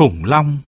Khủng long.